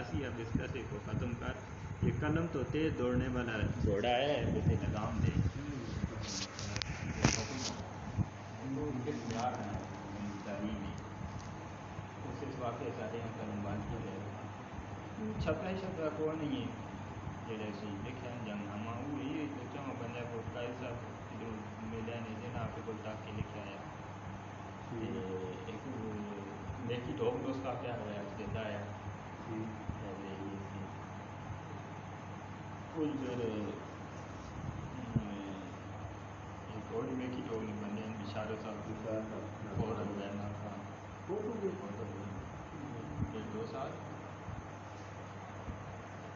اخلاصی اب اس قصے کو ختم کر۔ یہ قلم تو تیز دوڑنے والا گھوڑا ہے جیسے لگام دے۔ تعلیم اس واقعے سارے ہیں قلم چھپا چھپا کو نہیں ہے جڑے سی جنگ تو کو جو ملے نے جنا آپ کو کے لکھا ہے ایک دوست کا ہے دیتا ہے کوئی میں کی نہیں بندے ہیں بشارہ صاحب گئے نا بہت ہو گئے دو سال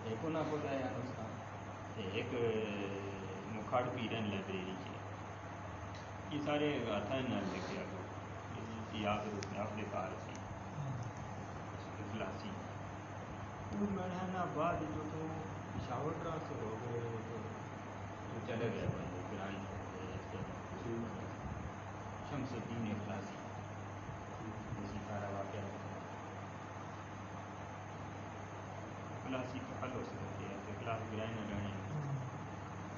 ایک انہوں کو آیا نسخہ ایک مکھاڑ پیرن لائبریری کے یہ سارے ہاتھ نال لکھے آپ یاد آپ کے کار سے اخلاصی وہ میں نے بعد جو تو پشاور ٹرانسفر ہو گئے تو چلے گئے بندے گرائن شمس الدین اخلاصی اسی سارا واقعہ اخلاصی تو حل ہو سکتے ہیں۔ اخلاص گرائن رہنے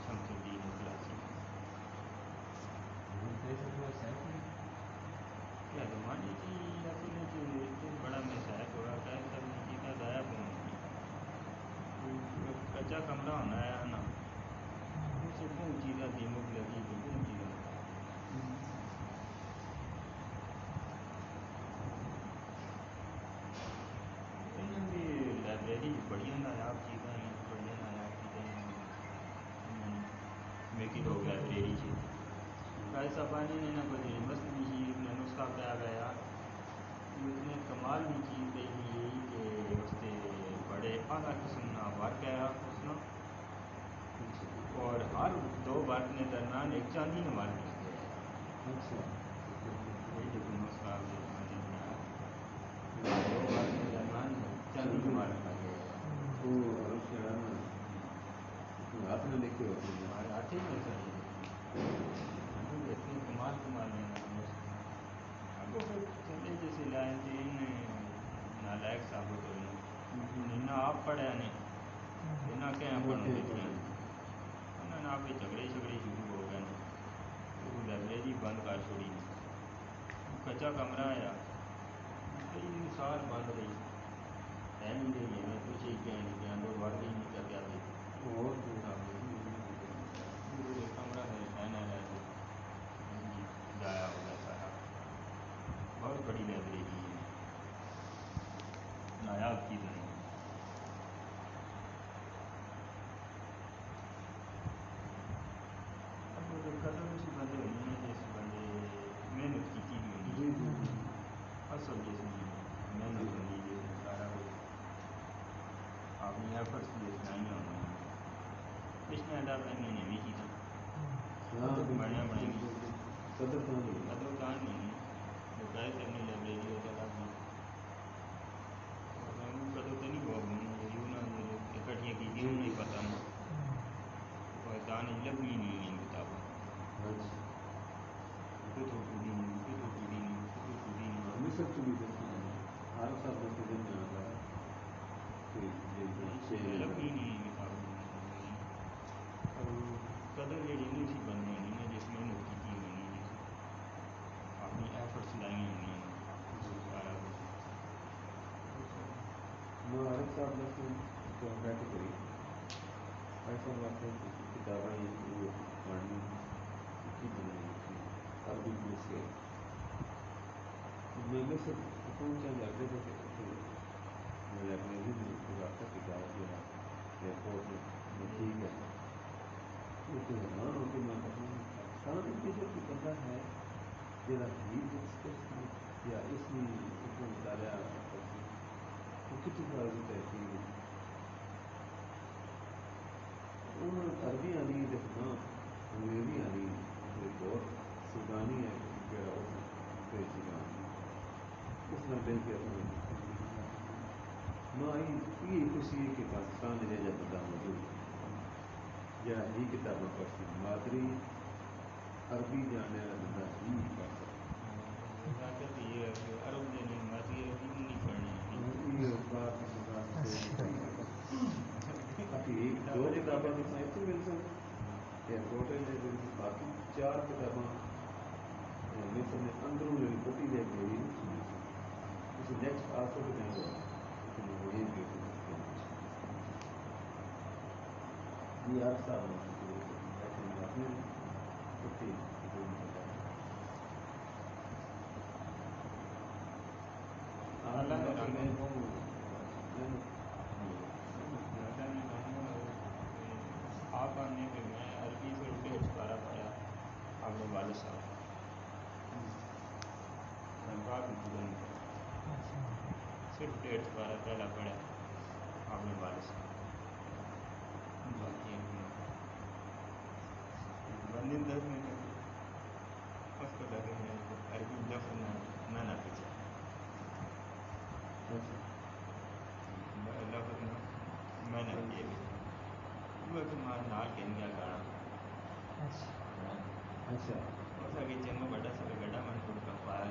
شمس الدین اخلاصی کیا زمانے کی اصل بڑا محسوس ہوا کہ سب نے چیزیں ضائع ہونا کچا کمرہ ہونا ہے نا اسے بہت چیزیں دیمک لگی تھی بہت چیزیں لائبریری بڑی نایاب چیزیں ہیں بڑی نایاب چیزیں ہیں میکی لوگ لائبریری سے قائد صاحبانی نے نہ بدلی مسئلہ ہی نے نسخہ پہ آ گیا اس نے کمال کی چیز یہی کہ اس سے بڑے اعلیٰ قسم نہ ورک ہے اس نے اور ہر دو ورک نے درمیان ایک چاندی نے ورک لگے اچھا یہ جو نسخہ دو ورک نے درمیان چاندی نے ورک لگے ہاتھ میں لکھے ہوتے ہیں ہاتھ ہی میں سر کمال کمال اگو پھر چلے جیسے لائن تین نالائق ثابت ہوئی نہ آپ پڑھیا نہیں نہ کہیں پڑھو بیٹھے انہوں نے آپ جھگڑے جھگڑے شروع ہو گئے وہ لائبریری بند کر چھوڑی کچا کمرہ آیا کئی سال بند رہی ہے نہیں رہی ہے کچھ ہی کہیں نہیں کہیں لوگ ورد ہی نہیں کر گیا اور کمرہ میرے کہنا رہے جایا ہو گیا سارا بہت بڑی لائبریری ہے نایاب چیزیں ہیں قدر اسی بندے ہونی ہے جس بندے محنت کی بھی ہونی جی جی اصل جس میں محنت ہونی جس میں سارا کچھ اپنی ایفرٹس بھی اسلائی ہونی پچھلے اللہ تعالیٰ نے بھی چیزاں بڑھیا بڑھائی قدر قدر دان نہیں بقائد اپنی لائبریری ہوتا لگ قدر تو نہیں ہوا اکٹھیاں کی نہیں پتہ پاکستان لبھی نہیں ہیں کتابیں کتوں ٹوٹی نہیں کتوں ٹوٹی نہیں کتوں ٹوٹی نہیں مصر چلی ہر سال بچے دن میں آتا ہے لبھی نہیں کتابیں قدر جڑی نہیں سی بننی ہونی نا جس محنت کی ہونی جس اپنی ایفرٹس لائی ہونی سارا کچھ مبارک صاحب نے بیٹھ کری ایسا واسطے کتابیں پڑھنی کی بنائی عربی پوچھ کے میں نے میں سے پہنچا لائبریری سے لائبریری میں رابطہ کتاب جو ہے ایئرپورٹ میں ٹھیک ہے وہ تو حیران ہو کے میں پاکستان کے جو کوئی بندہ ہے جہاں حبیب بکس یا اس میں اس کو مطالعہ وہ کتنی بار تحقیق عربی آنی ہے دیکھنا انگریزی ایک اور سودانی ہے اس میں دل کے نہ یہ خوشی ہے کہ پاکستان میں جا بندہ موجود جڑا ہی کتابیں پڑھتی مادری عربی والا بندہ ہی پڑھ سکتا۔ عرب نہیں مادری عربی نہیں پڑھنی۔ باہر دو کتاباں تو اتنے مل سکتی یا ٹوٹل باقی چار کتاباں مل سکتے اندروں میری پٹی دے کے کسی نیکسٹ آسو کے ٹائم یہ ہر سال پٹی اللہ نے رحمت آپ آنے پہ میں عربی سے ڈیڑھ پارا پڑھا اپنے والد صاحب تنخواہ بھی پورا نہیں پڑھا صرف ڈیڑھ پارا پہلا پڑھا اپنے والد صاحب باقی بندی دس منٹ اس کو لگے میں عربی دفن نہ نہ پیچھے لفظ میں نے یہ بھی۔ وہ ماں نال کہیں گیا گانا اچھا۔ اس آگے چنگو بڑا سر گڑا من کو کپایا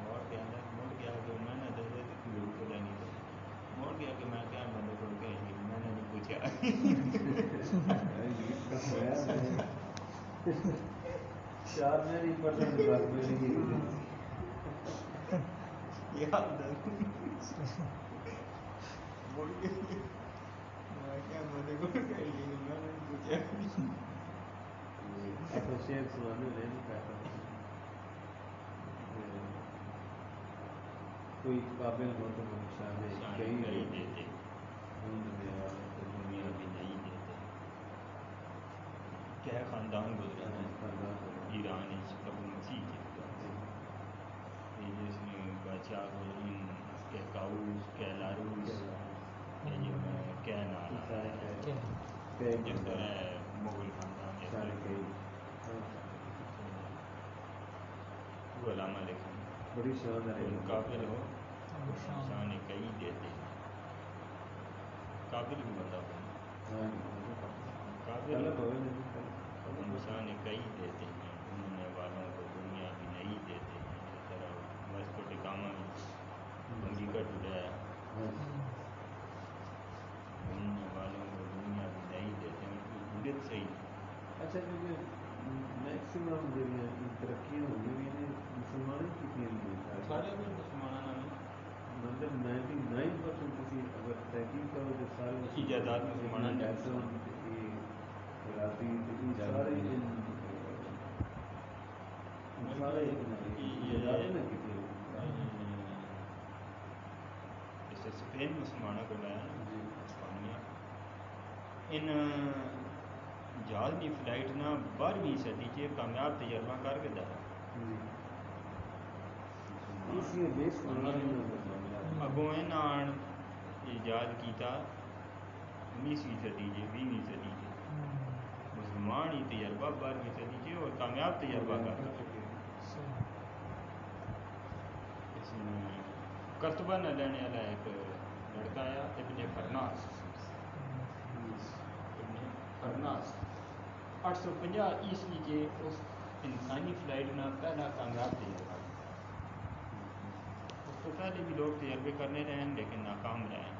کوئی قابل ہو تو شان کئی کئی دیتے ڈھونڈنے والا تو دنیا دنیا بھی نہیں دیتے کیا خاندان گزرا ہے۔ خاندان کو ایران ابو مسیح کے یہ جس میں بادشاہ گزرین کے کاؤس کے لاروس کیا نالا جس طرح مغل خاندان ہے علامہ لکھیں بڑی شان ہے۔ قابل ہو۔ شان کئی دیتے ہیں۔ قابل بھی بندہ ہو قابل شان کئی دیتے ہیں۔ ڈھونڈنے والوں کو دنیا بھی نہیں دیتے ہیں۔ جس طرح واسکو ڈگاما حقیقت اٹھایا ڈھونڈنے والوں کو دنیا بھی نہیں دیتے ہیں۔ ان کی حدت صحیح اچھا کیونکہ میکسیمم جڑیاں ترقیاں ہوئی ہوئی نے مسلمانوں کی تھی نہیں سارے اگر مسلمانوں نے مطلب نائنٹی نائن پرسینٹ کسی اگر تحقیق کرو تو سارے ایجادات مسلمانوں نے نیلسن راضی سارے ان سارے ایجادات نے کی تھی جیسے اسپین مسلمانوں کو لایا نا جی اسپانیہ ان جہاز کی فلائٹ نہ بارہویں صدی چ کامیاب تجربہ کر کے دیا۔ اگوں آن ایجاد کیتا انیسویں صدی جی بیسویں صدی جی مسلمان ہی تجربہ بارہویں صدی جی اور کامیاب تجربہ کر کرتبہ نہ لینے والا ایک لڑکا آیا ابن فرناس۔ ابن فرناس اٹھ سو پنجا عیسوی کے اس انسانی فلائٹ نہ پہلا کامیاب تجربہ کیا اس تو پہلے بھی لوگ تجربے کرنے رہے ہیں، لیکن ناکام رہے ہیں۔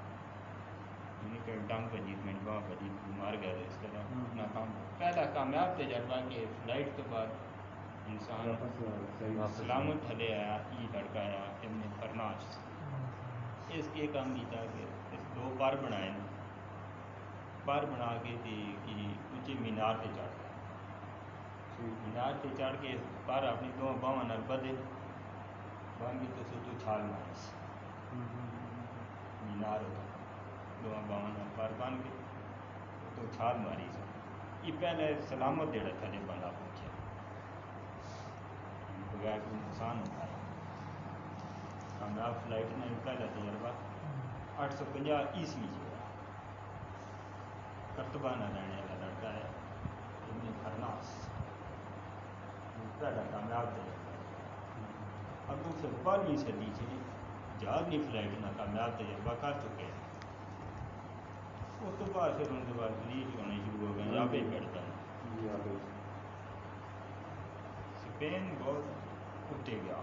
یعنی کہ ٹانگ بجی منٹ باں بجی مار گئے، اس طرح ناکام۔ پہلا کامیاب تجربہ کہ فلائٹ کے بعد انسان سلامت تھلے آیا ای لڑکا آیا، ابن فرناس اس یہ کام کیتا کہ اس دو پر بنائے نا پر بنا کے تے کہ اونچے مینار پہ چڑھ گیا مینار پہ چڑھ کے پر اپنی دو باواں نال بدے۔ بن گئی تو سو تو چھال ماری سی مینار ہوتا۔ دو باواں نال پر بن گئے تو چھال ماری سی یہ پہلے سلامت جڑا تھلے بندہ پہنچا بغیر کوئی نقصان اٹھایا کامیاب فلائٹ نے پہلا تجربہ اٹھ سو پنجا عیسوی جو کرتبہ لینے والا لڑکا ہے فرانس پہلا کامیاب تجربہ اگوں پھر بارہویں صدی سے جہاز نہیں فلائٹ نہ کامیاب تجربہ کر چکے ہیں۔ اس تو بعد پھر ان کے بعد ریچ ہونے شروع ہو گئے ہی پڑتا ہے جی آپ سپین بہت اٹھے گیا۔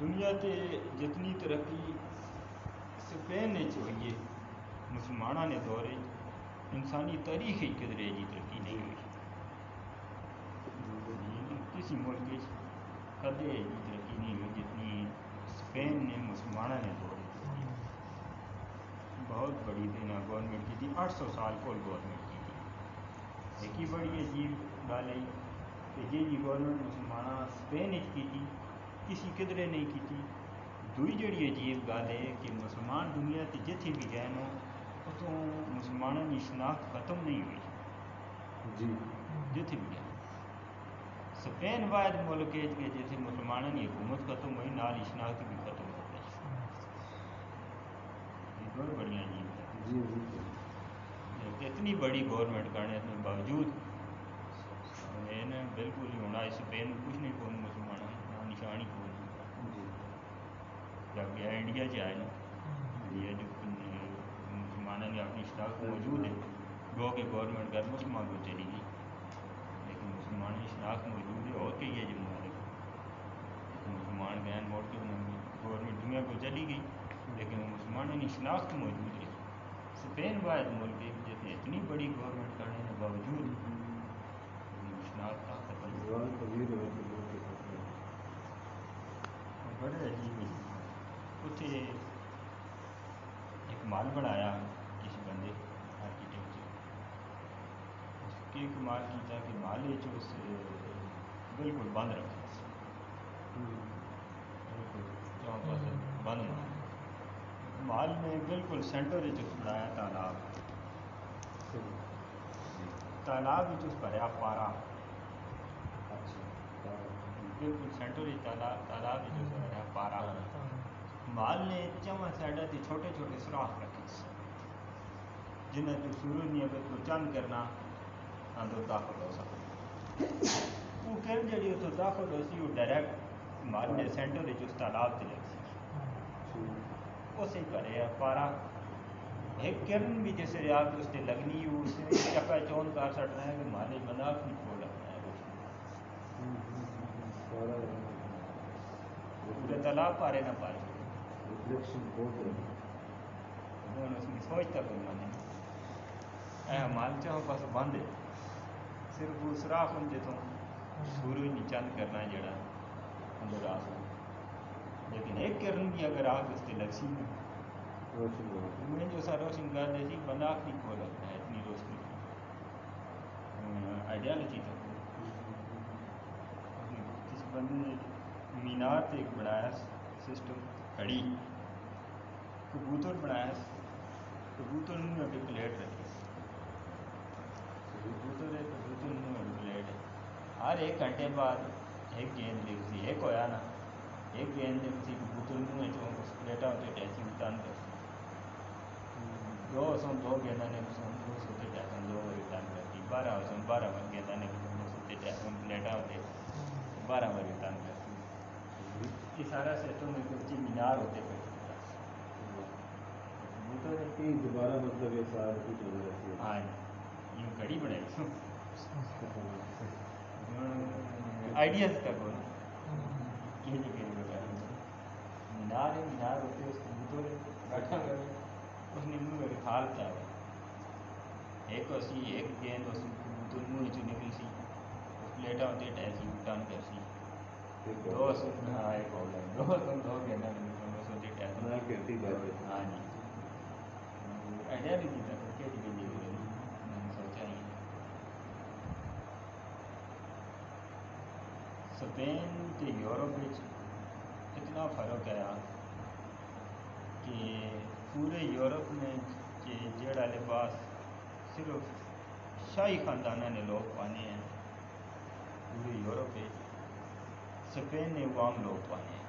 دنیا تے جتنی ترقی سپین نے ہوئی ہے مسلمانوں نے دور انسانی تاریخ ہی کدرے جی ترقی نہیں ہوئی۔ کسی ملک کی کدے جی ترقی نہیں ہوئی، جتنی سپین نے مسلمانوں نے دور بہت بڑی دینا گورنمنٹ کی تھی آٹھ سو سال کو گورنمنٹ کی تھی۔ ایک ہی بڑی عجیب گل ہے کہ جی جی گورنمنٹ مسلمانہ سپین کی تھی، کسی کدرے نہیں کی تھی۔ دوئی جڑی عجیب گل ہے کہ مسلمان دنیا تے جتھے بھی گئے نو اتوں مسلمانوں کی شناخت ختم نہیں ہوئی۔ جی۔ جتھے بھی سپین واحد ملک کہ جتھے مسلمانوں کی حکومت ختم ہوئی نال شناخت بھی ختم ہو گئی۔ یہ بہت بڑی عجیب ہے جی جی اتنی بڑی گورنمنٹ کرنے کے باوجود بالکل ہی ہونا سپین میں کچھ نہیں کون مسلمانوں نہ نشان ہی کون۔ جی۔ جب گیا انڈیا سے آئے انڈیا جو مسلمانوں اپنی شناخت موجود ہے۔ گو کہ گورنمنٹ گھر مسلمان کو چلی گئی۔ لیکن مسلمان کی شناخت موجود ہے۔ اور کئی ہے؟ جموں لیکن مسلمان گئے موڑ کے انہوں نے گورنمنٹ دنیا کو چلی گئی۔ لیکن مسلمانوں کی شناخت موجود ہے۔ سپین واحد ملک ہے۔ جس اتنی بڑی گورنمنٹ کرنے کے باوجود شناخت کا ختم بڑے عجیب اتنے ایک مال بنایا کسی بندے آرکیٹیکچر اس کے کمال کیتا کہ مال چ اس بالکل بند رکھا بالکل بند مال مال نے بالکل سینٹر چ بنایا تالاب۔ تالاب اس بھریا پارا۔ اچھا۔ بالکل سینٹر تالاب تالاب اس بھریا پارا۔ مال نے چواں سے چھوٹے چھوٹے سوراخ رکھے۔ جنہیں سورج نے تو چند کرنا۔ اندر داخل ہو سکتا وہ کرن جڑی اتوں داخل ہو سی وہ ڈائریکٹ مال نے سینٹر اس تالاب سے لگ سی۔ اسے بھریا پارا ایک کرن بھی جیسے ریاض اس سے لگنی اس نے چکا چون کر سکنا ہے کہ مالے بنا اپنی کو لگنا ہے۔ پورے تالاب پارے نہ کی سوچتا کوئی من نہیں اے مال چاہو بس بند ہے۔ سوراخ ہوں جتوں سورج نہیں چند کرنا جڑا اندر آ سکتا لیکن ایک کرن بھی اگر آگ اس سے لگ سی نا روشن میں جو سا روشن کر دے سی بندہ آخری کو لگتا ہے اتنی روشنی آئیڈیالوجی تک کسی بندے نے مینار تے ایک بنایا سسٹم کھڑی کبوتر بنایا کبوتر منہ اگے پلیٹ رکھی کبوتر ہے کبوتر منہ اگے پلیٹ ہے ہر ایک گھنٹے بعد ایک گیند لکھ سی ایک ہویا نا۔ ایک گیند لکھ سی کبوتر منہ چوں اس پلیٹا ہوتے ٹیسی ریٹرن کر دو سن دو گیندہ نے سن دو سوتے ٹیسن دو بار ریٹرن کر سی بارہ سن بارہ بار گیندہ نے دو سوتے ٹیسن پلیٹا ہوتے بارہ بار ریٹرن کر سی یہ سارا سسٹم ایک اچھی مینار ہوتے تین دوبارہ مطلب یہ رہتی ہے۔ ہاں یہ گھڑی بنے آئیڈیاز تک ہو یہ جو کہ بتا مینار ہے مینار ہوتے اس کبوتر ہے بیٹھا کرے اس نے منہ ایک کھال پیا ایک اسی ایک گیند اس کبوتر منہ چ نکل سی اس پلیٹا ہوتے ٹیسی ٹن کر سی دو سو ہاں ایک ہو گیا دو سو دو گیندہ نے دو سو دے ٹیسن میں کہتی بات ہے ہاں جی آئیڈیالوجی تک کہ جی جی میں نے سوچا ہی سپین تے یورپ وچ اتنا فرق ہے کہ پورے یورپ نے کہ جڑا لباس صرف شاہی خاندانہ نے لوگ پانے ہیں، پورے یورپ وچ سپین نے وہ لوگ پانے ہیں۔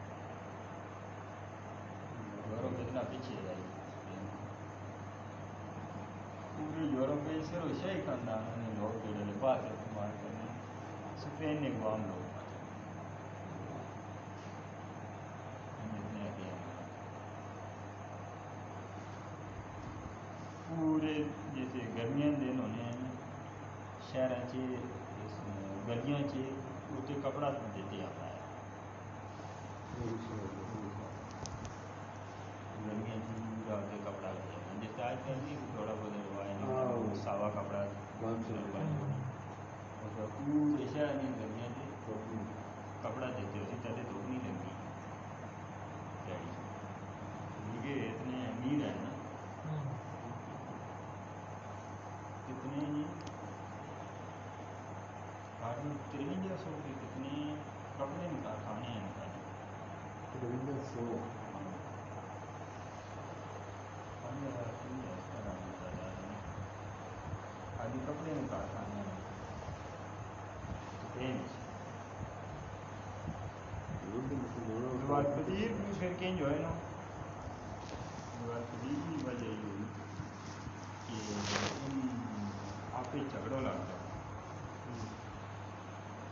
یورپ اتنا پیچھے ہے پورے یورپ نے صرف شاہی خاندان نے لوگ جڑے لباس استعمال کرنے سپین نے عوام لوگ جتنے بھی ہیں پورے جیسے گرمیاں دے دن ہونے ہیں شہر گلیاں چ اتنے کپڑا دیتے ہے پورا کے کپڑا کل نہیں تھوڑا بہت روایت ساوا کپڑا۔ شہر نہیں گرمیاں کپڑا دیتے لگتی۔ کیونکہ اتنے امیر ہیں نا کتنے ہیں آدمی ترونجا سو کے کتنے کپڑے میں کارخانے ہیں خالی سو آدھی کپڑے میں کارخانے ہیں اسپین جوال قدیر بھی پھر کہیں جو ہے نا جوال قدیر کی وجہ یہ ہوئی کہ آپ ہی جھگڑوں لگ گیا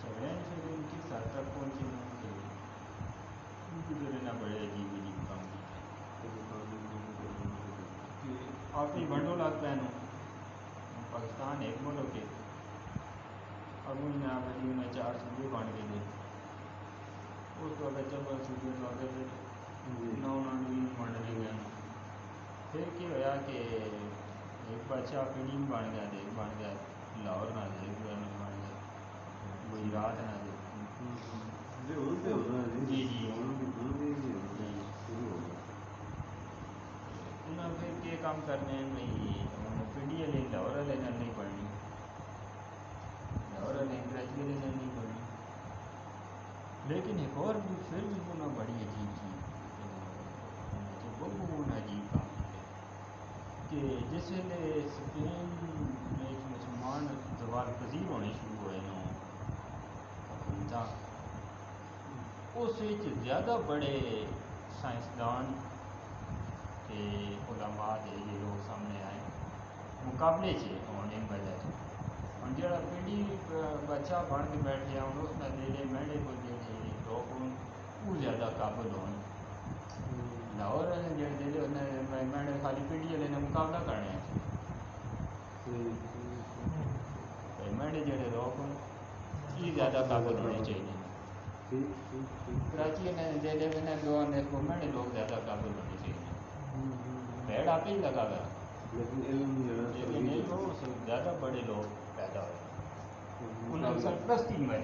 جھگڑے نے پھر ان کی سر تک پہنچے نا کہ گزرے نہ بڑے عجیب عجیب کام کی بنڈو لگ پہ نو پاکستان ایک ملک ہے اب انہیں آپ انہیں چار صوبے بن کے دے اس تو اگر چبل صوبے تو اگر نو نو بننے گئے پھر کیا ہوا کہ ایک بادشاہ پنڈی بن گیا دے بن گیا لاہور نہ دے بن گیا گجرات نہ دے جی جی انہیں پھر کام کرنے ہیں۔ بھائی پنڈی والے لاہور والے نہیں پڑھنی۔ لاہور والے کراچی نہیں پڑھنی۔ لیکن ایک اور بھی پھر بھی انہیں بڑی عجیب چیز بہت عجیب کام کہ جس ویلے سپین میں مسلمان زوال پذیر ہونے شروع ہوئے نا اس زیادہ بڑے سائنسدان کے علماء دے یہ لوگ سامنے آئے مقابلے سے ہونے وجہ سے ہوں جا پنڈی بادشاہ بن کے بیٹھے ہوں اس میں دے میڑے کو جڑے لوگ ہوں وہ زیادہ قابل ہون لاہور والے جڑے دے میڑے خالی پنڈی والے نے مقابلہ کرنے میڑے جڑے لوگ ہوں یہ زیادہ قابل ہونے چاہیے کراچی نے دے دے میں دو کو میڑے لوگ زیادہ قابل ہونے چاہیے پیڑ آپ ہی لگا لیکن علم زیادہ بڑے لوگ پیدا ہوئے انہیں سرپرستی میں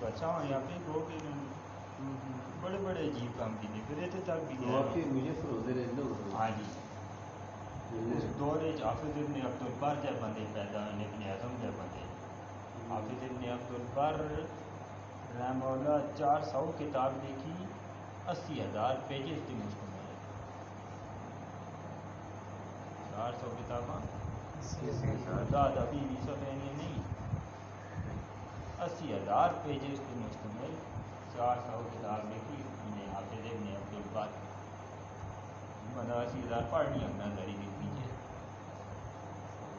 بچہ ہوں یا پھر ہو کے بڑے بڑے عجیب کام کیتے پھر اتنے تک بھی۔ ہاں جی۔ اس دور حافظ ابن عبد البر جب بندے پیدا ہوئے ابن اعظم جب بندے۔ حافظ ابن عبد البر رحمہ اللہ چار سو کتاب لکھی اسی ہزار پیجز کی مشتمل ہے چار سو کتاباں؟ زیادہ ابھی بھی سو رہنی نہیں۔ اسی ہزار پیجز کی مشتمل چار سو کتاب لکھی انہیں حافظ ابن عبد البر بندہ اسی ہزار پڑھنی اپنا ذریعے لکھی ہے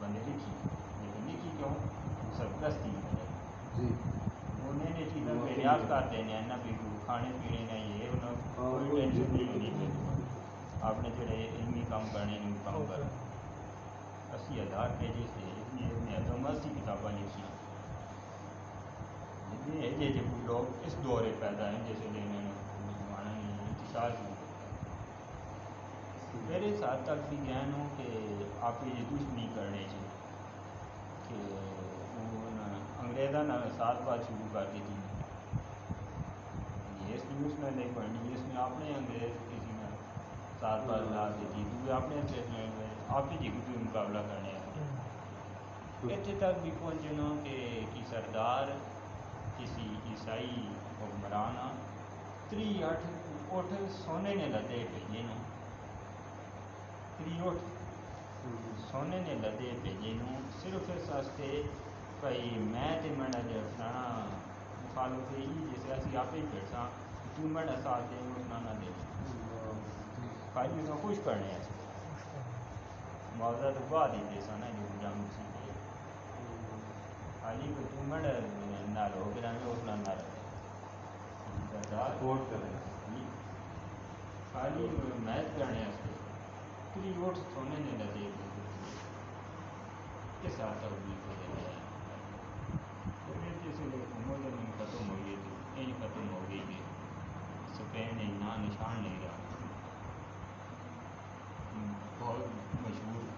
بندے لکھی۔ لیکن لکھی کیوں؟ سرپرستی میں انہیں نے چیزیں پہ ریاض کر دینے نہ بھی کھانے پینے نہ یہ انہیں نہیں جڑے علمی کام کرنے نہیں کام کر اسی ہزار پیجز تھے اتنی اتنے اتم اسی کتابیں لکھی یہ جی جی لوگ اس دورے پیدا ہیں جیسے مسلمانوں نے انتشار شروع میرے ساتھ تک بھی گہن ہوں کہ آپ یہ دشمنی کرنے چاہیے کہ وہ انگریزوں نے ساتھ بات شروع کر دی تھی اس نے میں نہیں پڑھنی اس نے اپنے انگریز کسی نے ساتھ بات لا دی تھی تو اپنے انگریز آپ جی کوئی مقابلہ کرنے آتے اتنے تک بھی پہنچے نا کہ کی سردار کسی عیسائی حکمران تری اٹھ اٹھ سونے نے لدے بھیجے نو۔ تری اٹھ سونے نے لدے بھیجے نو۔ صرف اس واسطے بھائی میں تے جو فلانا مخالف ہے جیسے اسی آپ ہی پھر سا تو میرا ساتھ دیں اس نہ نہ دیں خالی اس کو خوش کرنے ہیں معاوضہ تو بعد ہی دے سانا جو جام سی دے خالی کو تو مڑ نال ہو گیا میں اس نہ رہے زردار سپورٹ کریں خالی میچ کرنے واسطے۔ کلی ووٹ سونے نے لگے۔ کس حد تک بھی کو دے جیسے حکومت ختم ہو گئی تو یہ ختم ہو گئی کہ نہ نشان نہیں رہا بہت مشہور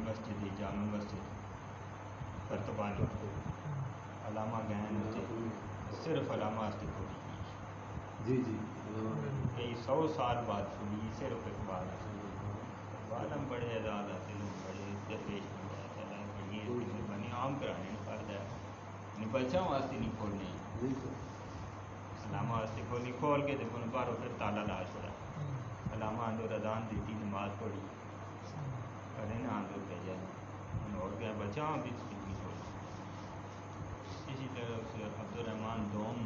مسجد جامع مسجد پرتبانی علامہ گہن صرف علامہ کھولی جی جی۔ کئی سو سال بعد کھلی صرف اقبال اقبال ہم بڑے آزاد آتے لوگ بڑے درویش بن جاتے ہیں بڑی مہربانی عام کرانے فرد ہے بچوں واسطے نہیں کھولنے۔ جی سر علامہ واسطے کھولی کھول کے دیکھو باہروں پھر تالا لا چھوڑا۔ علامہ آندو ردان دیتی نماز پڑھی۔ کرے نہ آندو پہ جائے اور کیا بچاؤ بھی نہیں چھوڑا اسی طرح اس عبد الرحمن دوم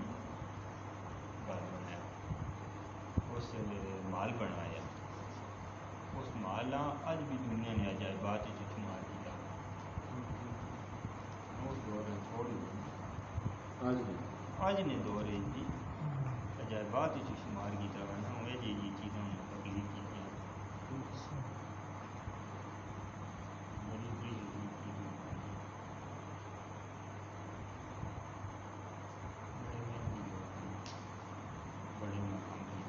بال بنایا۔ اس مال بنوایا اس مال اج بھی دنیا نے عجائبات شمار کیا اس دور چھوڑی۔ آج بھی۔ اج نے دور جی عجائبات شمار کی طرح وہ جی جی چیزاں تکلیف کی بڑی بڑی عجیب چیزیں بڑے مہنگی ہوتی بڑے مقام کی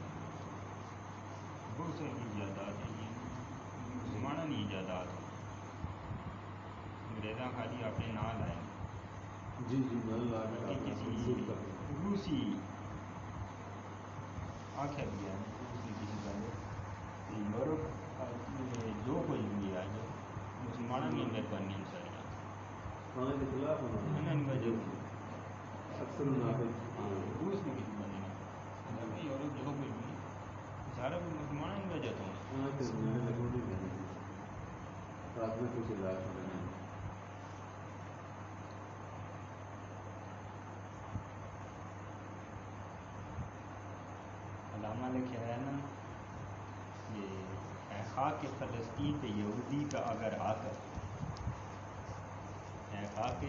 بہت سے ایجادات ہیں یہ مسلمانوں کی ایجادات ہیں انگریزاں خالی اپنے نام لائیں جی جی نل لا کے کہ آپ کسی منسوخ کر دیں روسی آخیا بھی ہے روسی کسی بندے کہ یورپ میں جو کچھ بھی آ جائے مسلمانوں کی مہربانیاں ساریاں ہاں کے خلاف ہونا انہوں نے وجہ اکثر روس نے کسی بندے نے کہا کہ یورپ جو کچھ بھی سارا مسلمانوں میں نے لگو نہیں کرنی رات میں کچھ علاج لکھا ہے نا؟ یہ خاک فلسطین پہ یہودی کا اگر حق اے خاک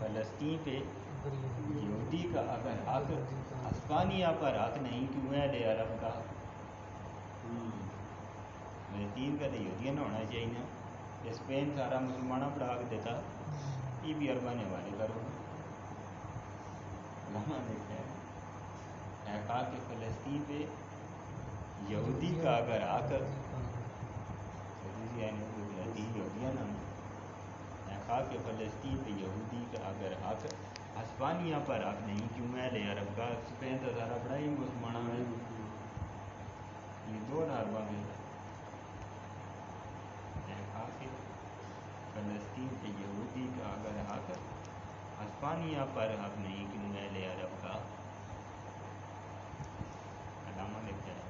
فلسطین پہ یہودی کا اگر حق اسپانیہ پر حق نہیں کیوں ہے؟ لے عرب کا فلسطین کا تو یہودیاں نہ ہونا چاہیے نا۔ اسپین سارا مسلمانوں پر حق دیتا۔ یہ بھی عربا نے والے کرو۔ علامہ لکھا ہے۔ اے فلسطین پہ یہودی کا اگر یعنی حق فلسطین یہودیاں فلسطین پہ یہودی کا اگر حق اسپانیہ پر حق نہیں، کیوں؟ ہے لے عرب کا اسپین تو سارا بڑا ہی مسلمانوں میں یہ دو عربا میں فلسطین پہ یہودی کا اگر حق اسپانیہ پر حق نہیں، کیوں؟ میرے عرب کا dá uma melhorada.